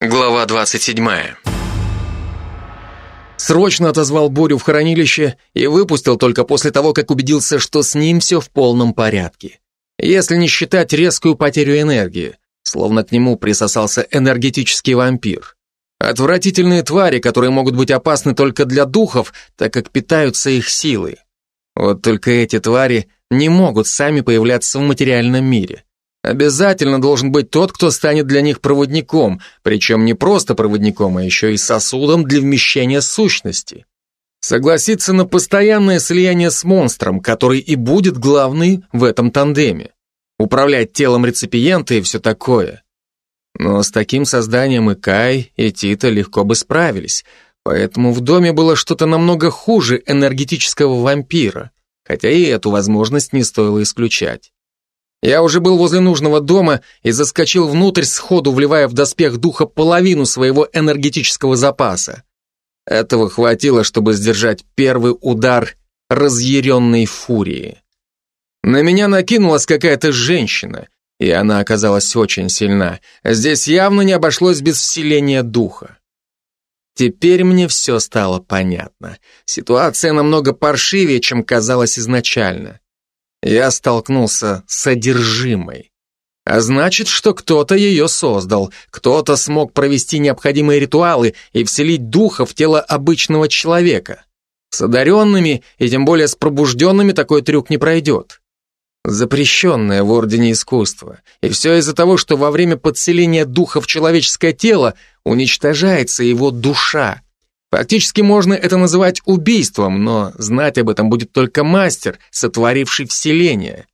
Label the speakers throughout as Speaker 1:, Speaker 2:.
Speaker 1: Глава 27.
Speaker 2: Срочно отозвал Борю в хранилище и выпустил только после того, как убедился, что с ним все в полном порядке. Если не считать резкую потерю энергии, словно к нему присосался энергетический вампир. Отвратительные твари, которые могут быть опасны только для духов, так как питаются их силой. Вот только эти твари не могут сами появляться в материальном мире. Обязательно должен быть тот, кто станет для них проводником, причем не просто проводником, а еще и сосудом для вмещения сущности. Согласиться на постоянное слияние с монстром, который и будет главный в этом тандеме. Управлять телом реципиента и все такое. Но с таким созданием и Кай, и Тита легко бы справились, поэтому в доме было что-то намного хуже энергетического вампира, хотя и эту возможность не стоило исключать. Я уже был возле нужного дома и заскочил внутрь, сходу вливая в доспех духа половину своего энергетического запаса. Этого хватило, чтобы сдержать первый удар разъяренной фурии. На меня накинулась какая-то женщина, и она оказалась очень сильна. Здесь явно не обошлось без вселения духа. Теперь мне все стало понятно. Ситуация намного паршивее, чем казалось изначально я столкнулся с содержимой. А значит, что кто-то ее создал, кто-то смог провести необходимые ритуалы и вселить духа в тело обычного человека. С одаренными и тем более с пробужденными такой трюк не пройдет. Запрещенное в Ордене искусства. И все из-за того, что во время подселения духа в человеческое тело уничтожается его душа. Фактически можно это называть убийством, но знать об этом будет только мастер, сотворивший вселение.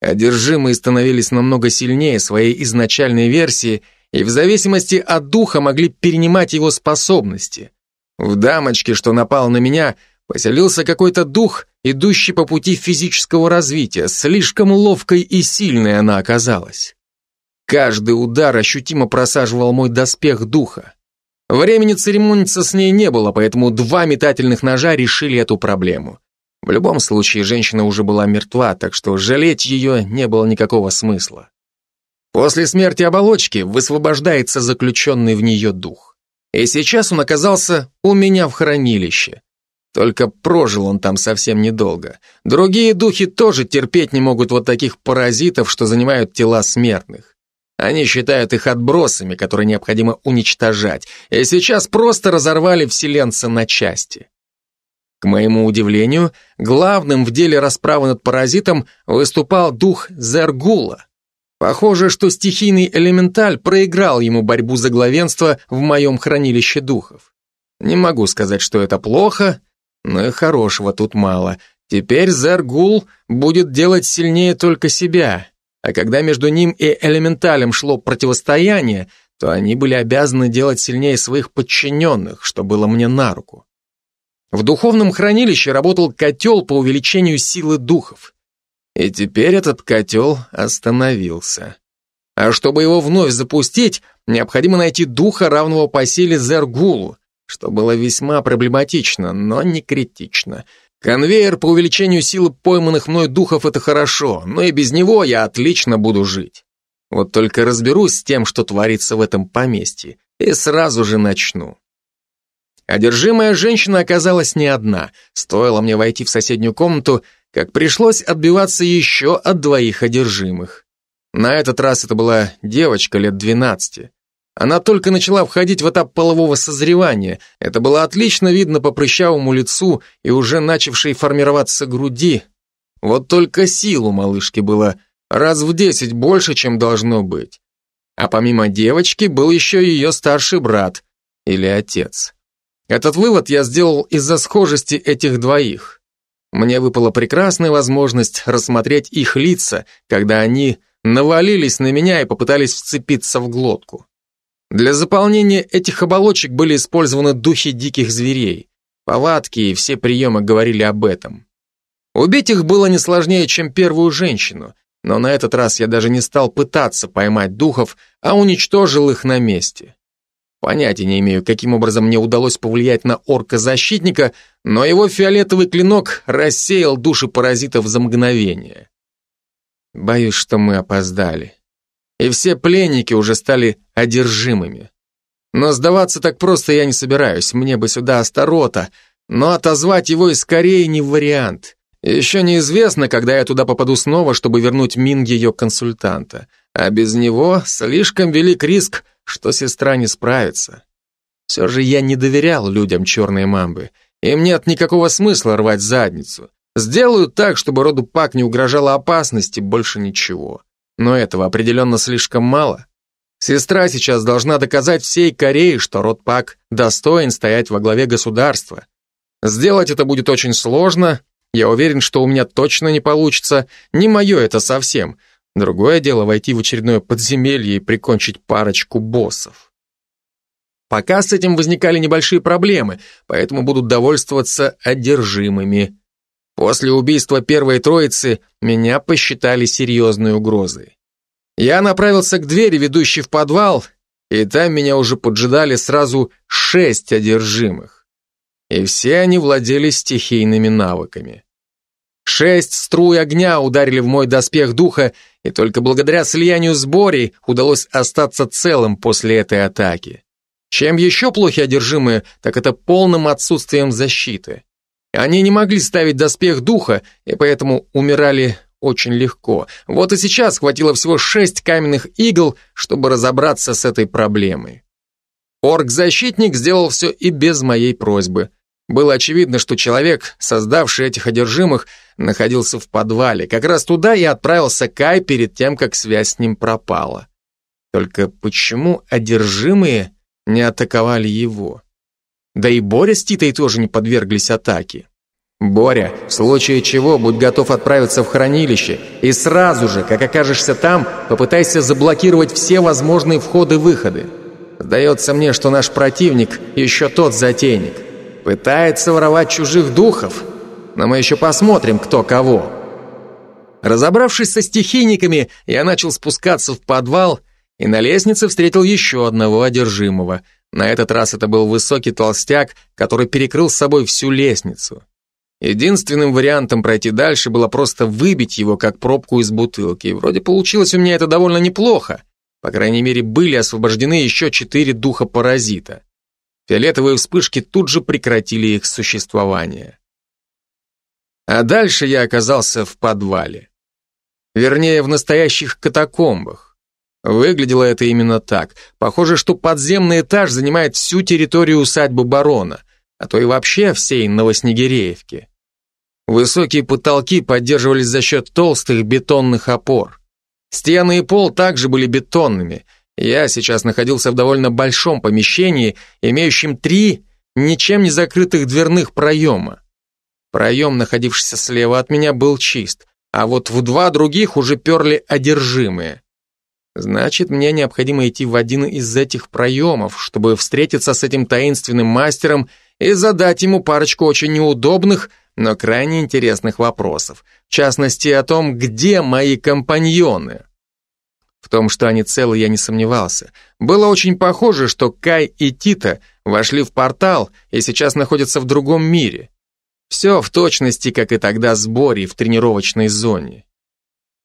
Speaker 2: Одержимые становились намного сильнее своей изначальной версии и в зависимости от духа могли перенимать его способности. В дамочке, что напал на меня, поселился какой-то дух, идущий по пути физического развития, слишком ловкой и сильной она оказалась. Каждый удар ощутимо просаживал мой доспех духа. Времени церемониться с ней не было, поэтому два метательных ножа решили эту проблему. В любом случае, женщина уже была мертва, так что жалеть ее не было никакого смысла. После смерти оболочки высвобождается заключенный в нее дух. И сейчас он оказался у меня в хранилище. Только прожил он там совсем недолго. Другие духи тоже терпеть не могут вот таких паразитов, что занимают тела смертных. Они считают их отбросами, которые необходимо уничтожать, и сейчас просто разорвали вселенца на части. К моему удивлению, главным в деле расправы над паразитом выступал дух Зергула. Похоже, что стихийный элементаль проиграл ему борьбу за главенство в моем хранилище духов. Не могу сказать, что это плохо, но и хорошего тут мало. Теперь Зергул будет делать сильнее только себя, а когда между ним и элементалем шло противостояние, то они были обязаны делать сильнее своих подчиненных, что было мне на руку. В духовном хранилище работал котел по увеличению силы духов. И теперь этот котел остановился. А чтобы его вновь запустить, необходимо найти духа, равного по силе Зергулу, что было весьма проблематично, но не критично. Конвейер по увеличению силы пойманных мной духов — это хорошо, но и без него я отлично буду жить. Вот только разберусь с тем, что творится в этом поместье, и сразу же начну. Одержимая женщина оказалась не одна. Стоило мне войти в соседнюю комнату, как пришлось отбиваться еще от двоих одержимых. На этот раз это была девочка лет двенадцати. Она только начала входить в этап полового созревания. Это было отлично видно по прыщавому лицу и уже начавшей формироваться груди. Вот только сил у малышки было раз в десять больше, чем должно быть. А помимо девочки был еще ее старший брат или отец. Этот вывод я сделал из-за схожести этих двоих. Мне выпала прекрасная возможность рассмотреть их лица, когда они навалились на меня и попытались вцепиться в глотку. Для заполнения этих оболочек были использованы духи диких зверей. Повадки и все приемы говорили об этом. Убить их было не сложнее, чем первую женщину, но на этот раз я даже не стал пытаться поймать духов, а уничтожил их на месте. Понятия не имею, каким образом мне удалось повлиять на орка-защитника, но его фиолетовый клинок рассеял души паразитов за мгновение. Боюсь, что мы опоздали и все пленники уже стали одержимыми. Но сдаваться так просто я не собираюсь, мне бы сюда Астарота, но отозвать его и скорее не вариант. Еще неизвестно, когда я туда попаду снова, чтобы вернуть Минг ее консультанта. А без него слишком велик риск, что сестра не справится. Все же я не доверял людям черной мамбы. Им нет никакого смысла рвать задницу. Сделают так, чтобы роду Пак не угрожала опасности, больше ничего. Но этого определенно слишком мало. Сестра сейчас должна доказать всей Корее, что род Пак достоин стоять во главе государства. Сделать это будет очень сложно. Я уверен, что у меня точно не получится. Не мое это совсем. Другое дело войти в очередное подземелье и прикончить парочку боссов. Пока с этим возникали небольшие проблемы, поэтому будут довольствоваться одержимыми. После убийства первой троицы меня посчитали серьезной угрозой. Я направился к двери, ведущей в подвал, и там меня уже поджидали сразу шесть одержимых. И все они владели стихийными навыками. Шесть струй огня ударили в мой доспех духа, и только благодаря слиянию с Борей удалось остаться целым после этой атаки. Чем еще плохи одержимые, так это полным отсутствием защиты. Они не могли ставить доспех духа, и поэтому умирали очень легко. Вот и сейчас хватило всего шесть каменных игл, чтобы разобраться с этой проблемой. Орк-защитник сделал все и без моей просьбы. Было очевидно, что человек, создавший этих одержимых, находился в подвале. Как раз туда и отправился Кай перед тем, как связь с ним пропала. Только почему одержимые не атаковали его? Да и Боря с Титой тоже не подверглись атаке. Боря, в случае чего, будь готов отправиться в хранилище, и сразу же, как окажешься там, попытайся заблокировать все возможные входы-выходы. Сдается мне, что наш противник еще тот затейник. Пытается воровать чужих духов, но мы еще посмотрим, кто кого. Разобравшись со стихийниками, я начал спускаться в подвал и на лестнице встретил еще одного одержимого. На этот раз это был высокий толстяк, который перекрыл с собой всю лестницу. Единственным вариантом пройти дальше было просто выбить его, как пробку из бутылки. Вроде получилось у меня это довольно неплохо. По крайней мере, были освобождены еще четыре духа-паразита. Фиолетовые вспышки тут же прекратили их существование. А дальше я оказался в подвале. Вернее, в настоящих катакомбах. Выглядело это именно так. Похоже, что подземный этаж занимает всю территорию усадьбы барона, а то и вообще всей Новоснегиреевки. Высокие потолки поддерживались за счет толстых бетонных опор. Стены и пол также были бетонными. Я сейчас находился в довольно большом помещении, имеющем три ничем не закрытых дверных проема. Проем, находившийся слева от меня, был чист, а вот в два других уже перли одержимые. Значит, мне необходимо идти в один из этих проемов, чтобы встретиться с этим таинственным мастером и задать ему парочку очень неудобных, но крайне интересных вопросов, в частности о том, где мои компаньоны. В том, что они целы, я не сомневался. Было очень похоже, что Кай и Тита вошли в портал и сейчас находятся в другом мире. Все в точности, как и тогда с Бори в тренировочной зоне.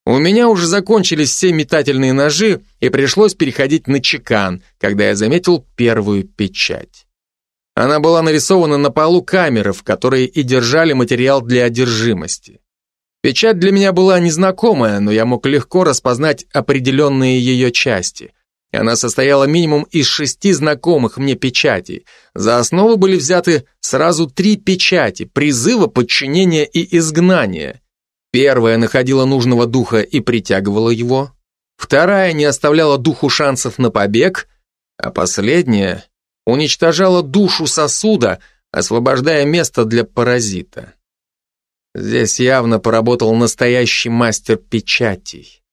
Speaker 2: У меня уже закончились все метательные ножи, и пришлось переходить на чекан, когда я заметил первую печать. Она была нарисована на полу камеры, в которые и держали материал для одержимости. Печать для меня была незнакомая, но я мог легко распознать определенные ее части. Она состояла минимум из шести знакомых мне печатей. За основу были взяты сразу три печати – призыва, подчинения и изгнания. Первая находила нужного духа и притягивала его. Вторая не оставляла духу шансов на побег, а последняя уничтожала душу сосуда, освобождая место для паразита. Здесь явно поработал настоящий мастер печатей.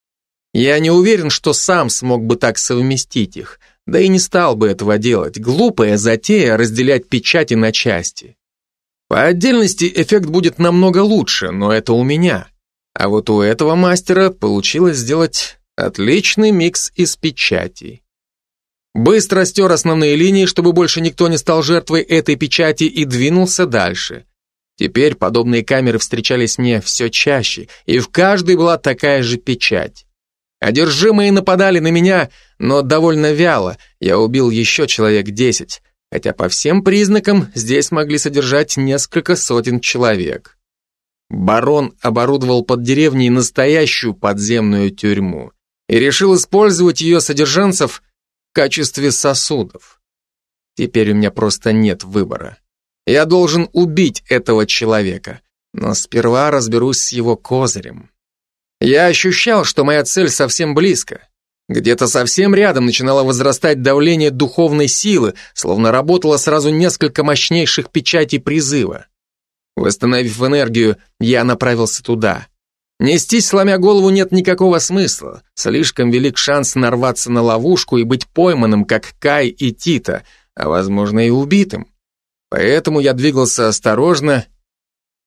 Speaker 2: Я не уверен, что сам смог бы так совместить их, да и не стал бы этого делать. Глупая затея разделять печати на части. По отдельности эффект будет намного лучше, но это у меня. А вот у этого мастера получилось сделать отличный микс из печатей. Быстро стер основные линии, чтобы больше никто не стал жертвой этой печати и двинулся дальше. Теперь подобные камеры встречались мне все чаще, и в каждой была такая же печать. Одержимые нападали на меня, но довольно вяло. Я убил еще человек десять, хотя по всем признакам здесь могли содержать несколько сотен человек. Барон оборудовал под деревней настоящую подземную тюрьму и решил использовать ее содержанцев в качестве сосудов. Теперь у меня просто нет выбора. Я должен убить этого человека, но сперва разберусь с его козырем. Я ощущал, что моя цель совсем близко. Где-то совсем рядом начинало возрастать давление духовной силы, словно работало сразу несколько мощнейших печатей призыва. Восстановив энергию, я направился туда. Нестись, сломя голову, нет никакого смысла. Слишком велик шанс нарваться на ловушку и быть пойманным, как Кай и Тита, а, возможно, и убитым. Поэтому я двигался осторожно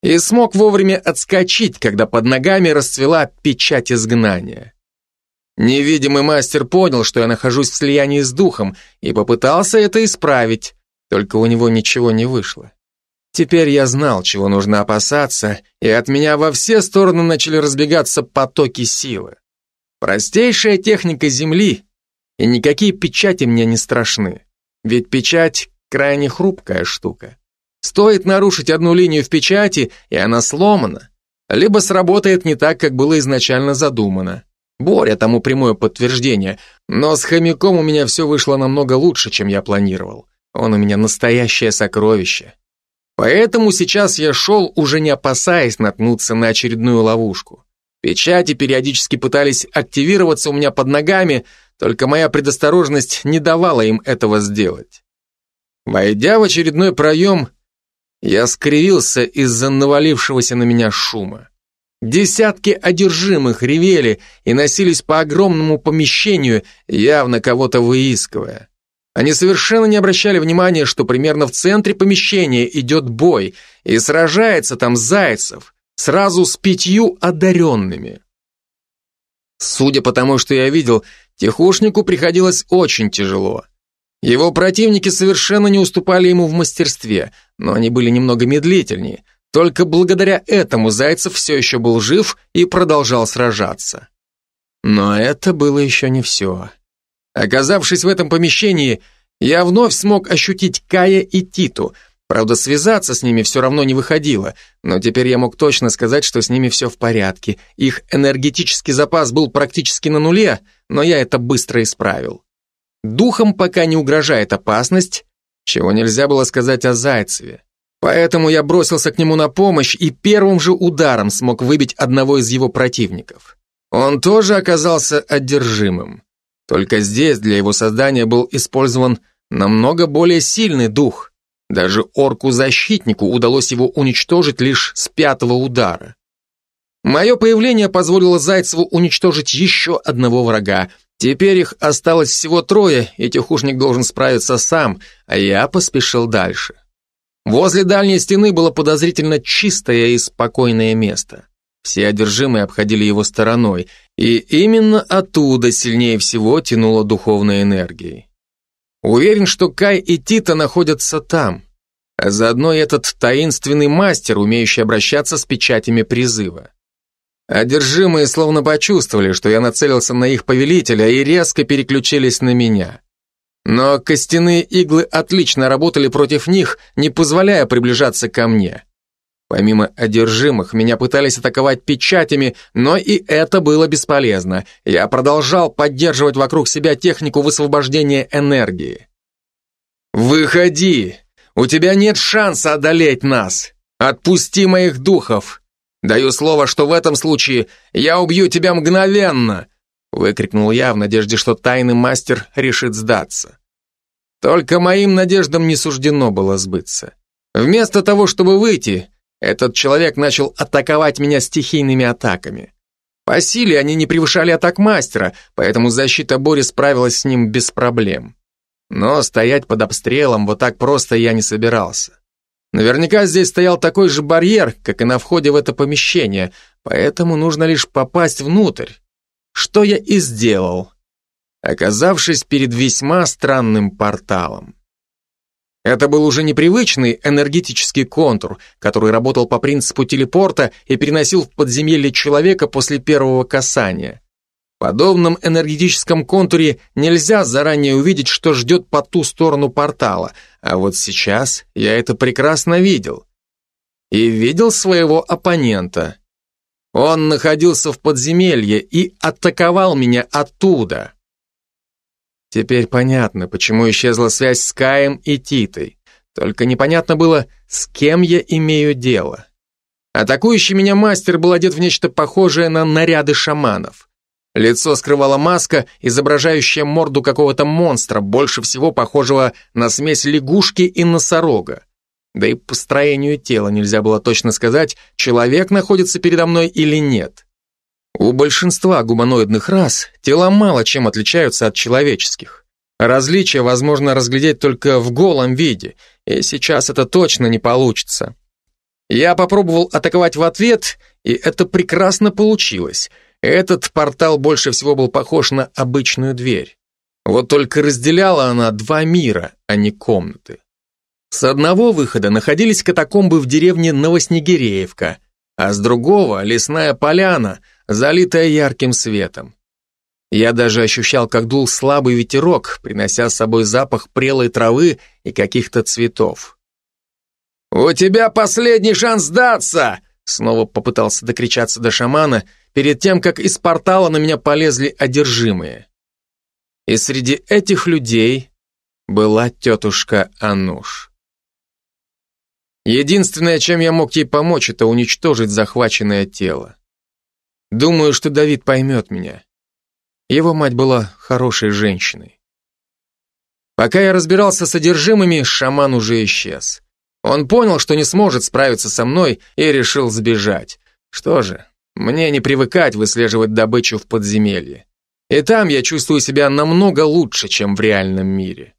Speaker 2: и смог вовремя отскочить, когда под ногами расцвела печать изгнания. Невидимый мастер понял, что я нахожусь в слиянии с духом, и попытался это исправить, только у него ничего не вышло. Теперь я знал, чего нужно опасаться, и от меня во все стороны начали разбегаться потоки силы. Простейшая техника Земли, и никакие печати мне не страшны, ведь печать крайне хрупкая штука. Стоит нарушить одну линию в печати, и она сломана. Либо сработает не так, как было изначально задумано. Боря тому прямое подтверждение, но с хомяком у меня все вышло намного лучше, чем я планировал. Он у меня настоящее сокровище. Поэтому сейчас я шел, уже не опасаясь наткнуться на очередную ловушку. Печати периодически пытались активироваться у меня под ногами, только моя предосторожность не давала им этого сделать. Войдя в очередной проем, я скривился из-за навалившегося на меня шума. Десятки одержимых ревели и носились по огромному помещению, явно кого-то выискивая. Они совершенно не обращали внимания, что примерно в центре помещения идет бой, и сражается там Зайцев, сразу с пятью одаренными. Судя по тому, что я видел, Тихушнику приходилось очень тяжело. Его противники совершенно не уступали ему в мастерстве, но они были немного медлительнее. Только благодаря этому Зайцев все еще был жив и продолжал сражаться. Но это было еще не все. Оказавшись в этом помещении, я вновь смог ощутить Кая и Титу. Правда, связаться с ними все равно не выходило, но теперь я мог точно сказать, что с ними все в порядке. Их энергетический запас был практически на нуле, но я это быстро исправил. Духом пока не угрожает опасность, чего нельзя было сказать о Зайцеве. Поэтому я бросился к нему на помощь и первым же ударом смог выбить одного из его противников. Он тоже оказался одержимым. Только здесь для его создания был использован намного более сильный дух. Даже орку-защитнику удалось его уничтожить лишь с пятого удара. Мое появление позволило Зайцеву уничтожить еще одного врага, Теперь их осталось всего трое, и тихушник должен справиться сам, а я поспешил дальше. Возле дальней стены было подозрительно чистое и спокойное место. Все одержимые обходили его стороной, и именно оттуда сильнее всего тянуло духовной энергией. Уверен, что Кай и Тита находятся там, а заодно и этот таинственный мастер, умеющий обращаться с печатями призыва. Одержимые словно почувствовали, что я нацелился на их повелителя и резко переключились на меня. Но костяные иглы отлично работали против них, не позволяя приближаться ко мне. Помимо одержимых, меня пытались атаковать печатями, но и это было бесполезно. Я продолжал поддерживать вокруг себя технику высвобождения энергии. «Выходи! У тебя нет шанса одолеть нас! Отпусти моих духов! Даю слово, что в этом случае я убью тебя мгновенно!» Выкрикнул я в надежде, что тайный мастер решит сдаться. Только моим надеждам не суждено было сбыться. Вместо того, чтобы выйти, этот человек начал атаковать меня стихийными атаками. По силе они не превышали атак мастера, поэтому защита Бори справилась с ним без проблем. Но стоять под обстрелом вот так просто я не собирался. Наверняка здесь стоял такой же барьер, как и на входе в это помещение, поэтому нужно лишь попасть внутрь. Что я и сделал, оказавшись перед весьма странным порталом. Это был уже непривычный энергетический контур, который работал по принципу телепорта и переносил в подземелье человека после первого касания. В подобном энергетическом контуре нельзя заранее увидеть, что ждет по ту сторону портала, а вот сейчас я это прекрасно видел. И видел своего оппонента. Он находился в подземелье и атаковал меня оттуда. Теперь понятно, почему исчезла связь с Каем и Титой. Только непонятно было, с кем я имею дело. Атакующий меня мастер был одет в нечто похожее на наряды шаманов. Лицо скрывала маска, изображающая морду какого-то монстра, больше всего похожего на смесь лягушки и носорога. Да и по строению тела нельзя было точно сказать, человек находится передо мной или нет. У большинства гуманоидных рас тела мало чем отличаются от человеческих. Различия возможно разглядеть только в голом виде, и сейчас это точно не получится. Я попробовал атаковать в ответ, и это прекрасно получилось. Этот портал больше всего был похож на обычную дверь. Вот только разделяла она два мира, а не комнаты. С одного выхода находились катакомбы в деревне Новоснегиреевка, а с другого — лесная поляна, залитая ярким светом. Я даже ощущал, как дул слабый ветерок, принося с собой запах прелой травы и каких-то цветов. «У тебя последний шанс сдаться!» Снова попытался докричаться до шамана, перед тем, как из портала на меня полезли одержимые. И среди этих людей была тетушка Ануш. Единственное, чем я мог ей помочь, это уничтожить захваченное тело. Думаю, что Давид поймет меня. Его мать была хорошей женщиной. Пока я разбирался с содержимыми, шаман уже исчез. Он понял, что не сможет справиться со мной и решил сбежать. Что же, мне не привыкать выслеживать добычу в подземелье. И там я чувствую себя намного лучше, чем в реальном мире.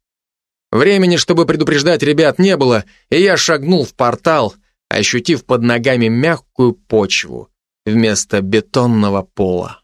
Speaker 2: Времени, чтобы предупреждать ребят, не было, и я шагнул в портал, ощутив под ногами мягкую почву вместо бетонного пола.